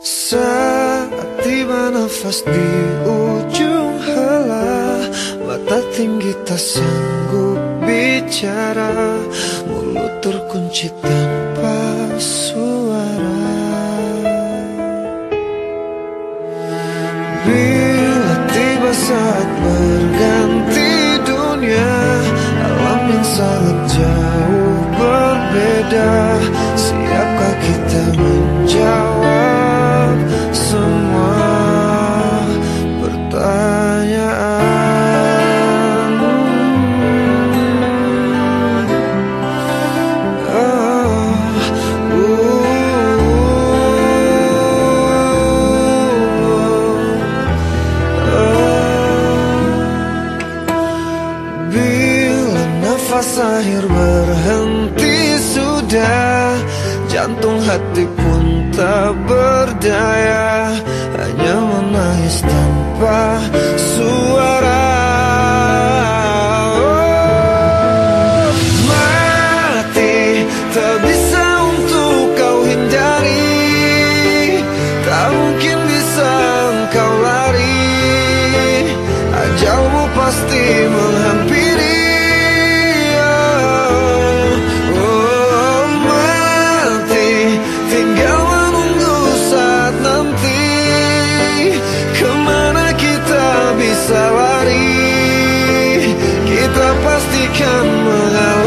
Saat tiba nafas di ujung hala Mata tinggi tak sanggup bicara Mulut terkunci tangan nafas akhir berhenti sudah. Jantung hati pun tak berdaya. Hanya menangis tanpa suara. Oh, Mati tak bisa untuk kau hindari. Tak mungkin bisa engkau lari. Ajalmu pasti across come around.